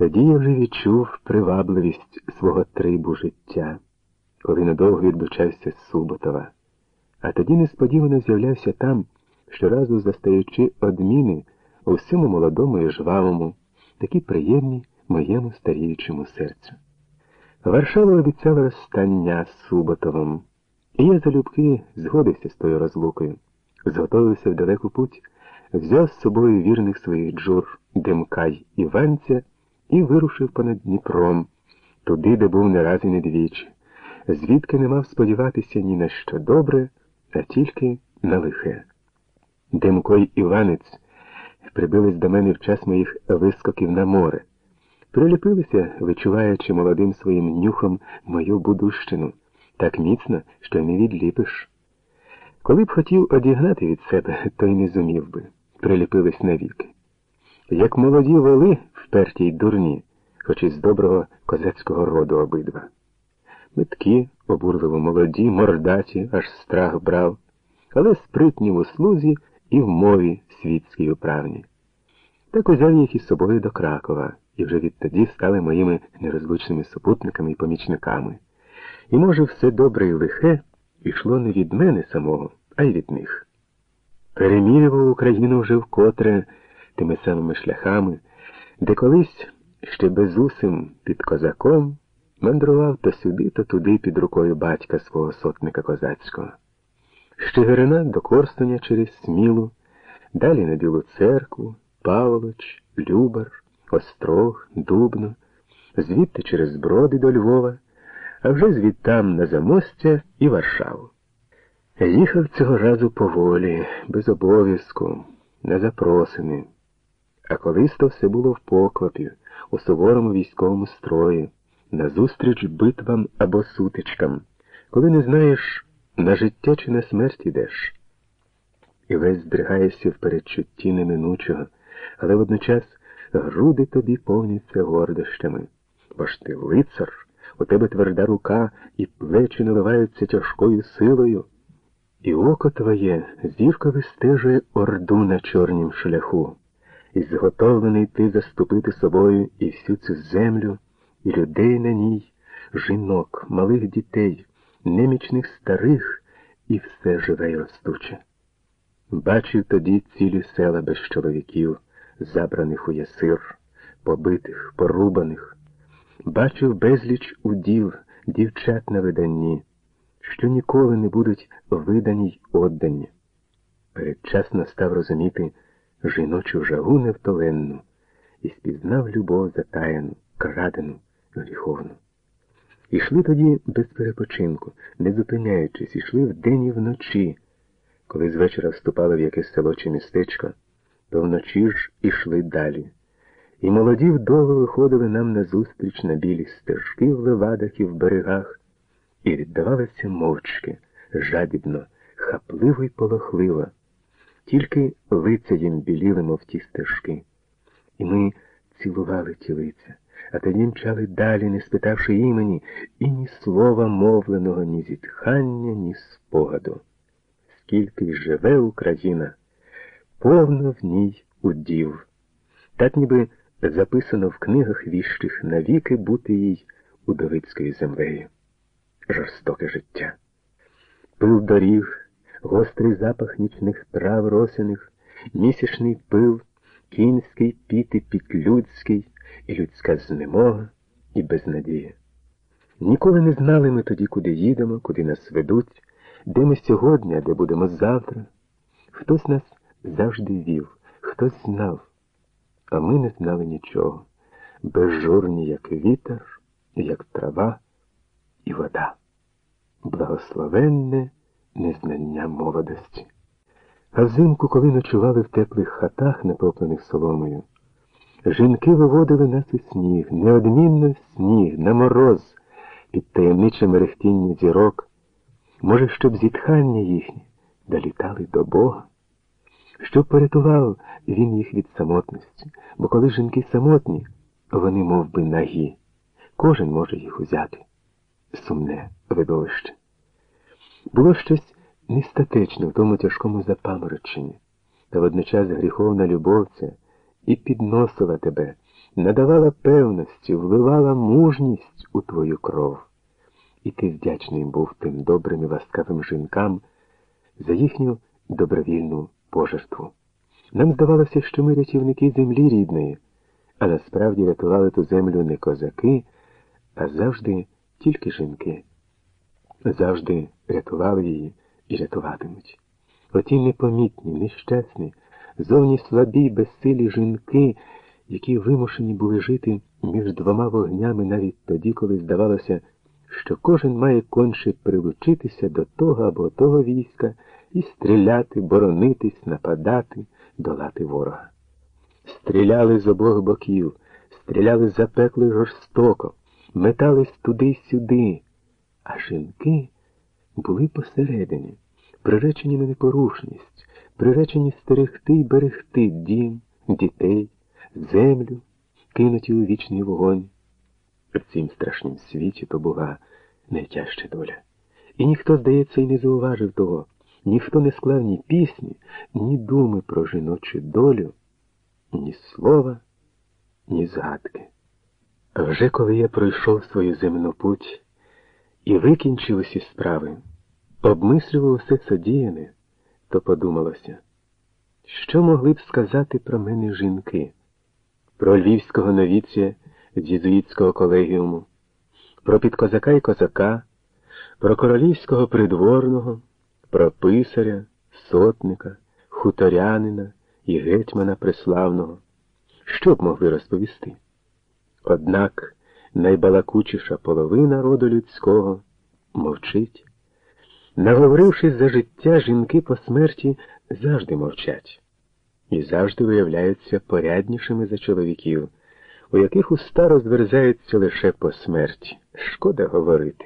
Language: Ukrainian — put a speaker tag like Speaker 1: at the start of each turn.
Speaker 1: Тоді я вже відчув привабливість свого трибу життя, коли надовго відлучався з Суботова, а тоді несподівано з'являвся там, щоразу застаючи одміни у всьому молодому і жвавому, такі приємні моєму старіючому серцю. Варшава обіцяла розстання з Суботовим, і я залюбки згодився з тою розлукою, зготовився в далеку путь, взяв з собою вірних своїх джур Демкай Іванця і вирушив понад Дніпром, туди, де був не раз і не двічі, звідки не мав сподіватися ні на що добре, а тільки на лихе. Демко й Іванець прибились до мене в час моїх вискоків на море. Приліпилися, вичуваючи молодим своїм нюхом мою будущину, так міцно, що й не відліпиш. Коли б хотів одігнати від себе, то й не зумів би, приліпились навіки. Як молоді воли, вперті й дурні, хоч із доброго козацького роду обидва. Миткі, обурливо молоді, мордаті, аж страх брав, але спритні в услузі і в мові світській управні. Так узяв їх із собою до Кракова і вже відтоді стали моїми нерозлучними супутниками і помічниками. І, може, все добре і лихе йшло не від мене самого, а й від них. Перемірював Україну вже вкотре тими самими шляхами, де колись ще безусим під козаком мандрував то сюди, то туди під рукою батька свого сотника козацького. З Чигирина до Корстоня через Смілу, далі на Білу церкву, Павлоч, Любар, Острог, Дубно, звідти через Броди до Львова, а вже звідтам на Замостя і Варшаву. Їхав цього разу поволі, без обов'язку, не запросини. А колись то все було в поквапі, у суворому військовому строї, назустріч битвам або сутичкам, коли не знаєш, на життя чи на смерть ідеш. І весь здригаєшся в передчутті неминучого, але водночас груди тобі повняться гордощами. Бо ж ти лицар, у тебе тверда рука, і плечі наливаються тяжкою силою. І око твоє зірка вистежує орду на чорнім шляху, і зготовлений ти заступити собою і всю цю землю, і людей на ній, жінок, малих дітей, немічних старих і все живе й ростуче. Бачив тоді цілі села без чоловіків, забраних у ясир, побитих, порубаних, бачив безліч удів, дівчат на виданні що ніколи не будуть видані й oddaні. Передчасно став розуміти жіночу жагу невтоленну і спізнав любов затаяну, крадену, гріховну. Ішли тоді без перепочинку, не зупиняючись, ішли вдень і вночі. Коли з вечора вступали в якесь село чи містечко, то вночі ж ішли далі. І молоді вдови виходили нам назустріч на білі стежки в левадах і в берегах і віддавалася мовчки, жадібно, хапливо й полохливо, тільки лиця їм біліли, мов ті стежки. І ми цілували ті лиця, а тоді мчали далі, не спитавши імені, і ні слова мовленого, ні зітхання, ні спогаду. Скільки живе Україна, повно в ній удів. Так ніби записано в книгах віщих навіки бути їй удовицькою землею жорстоке життя. Пил доріг, гострий запах нічних трав росяних, місячний пил, кінський піти підлюдський, і людська знемога і безнадія. Ніколи не знали ми тоді, куди їдемо, куди нас ведуть, де ми сьогодні, а де будемо завтра. Хтось нас завжди вів, хтось знав, а ми не знали нічого, безжурні, як вітер, як трава і вода благословенне незнання молодості. А взимку, коли ночували в теплих хатах, натоплених соломою, жінки виводили нас у сніг, неодмінно сніг, на мороз, під таємниче мерехтіння зірок, може, щоб зітхання їхні долітали до Бога, щоб порятував він їх від самотності, бо коли жінки самотні, вони мов би, нагі, кожен може їх узяти. Сумне видовище. Було щось нестатечне в тому тяжкому запамороченні, та водночас гріховна любов ця і підносила тебе, надавала певності, вливала мужність у твою кров. І ти вдячний був тим добрим і ласкавим жінкам за їхню добровільну пожертву. Нам здавалося, що ми рятівники землі рідної, а насправді рятували ту землю не козаки, а завжди тільки жінки. Завжди рятували її і рятуватимуть. Оті непомітні, нещасні, зовні слабі безсилі жінки, які вимушені були жити між двома вогнями навіть тоді, коли здавалося, що кожен має конче прилучитися до того або того війська і стріляти, боронитись, нападати, долати ворога. Стріляли з обох боків, стріляли запекли жорстоко, метались туди й сюди, а жінки були посередині, приречені на непорушність, приречені стерегти й берегти дім, дітей, землю, кинуті у вічний вогонь. В цім страшнім світі то була найтяжча доля. І ніхто, здається, й не зауважив того, ніхто не склав ні пісні, ні думи про жіночу долю, ні слова, ні згадки. А вже коли я пройшов свою земну путь і викінчив усі справи, обмислював усе содіяне, то подумалося, що могли б сказати про мене жінки, про львівського новіця з єзуїтського колегіуму, про підкозака і козака, про королівського придворного, про писаря, сотника, хуторянина і гетьмана преславного. Що б могли розповісти? Однак найбалакучіша половина роду людського мовчить. Наговорившись за життя, жінки по смерті завжди мовчать і завжди виявляються поряднішими за чоловіків, у яких уста розверзаються лише по смерті. Шкода говорити.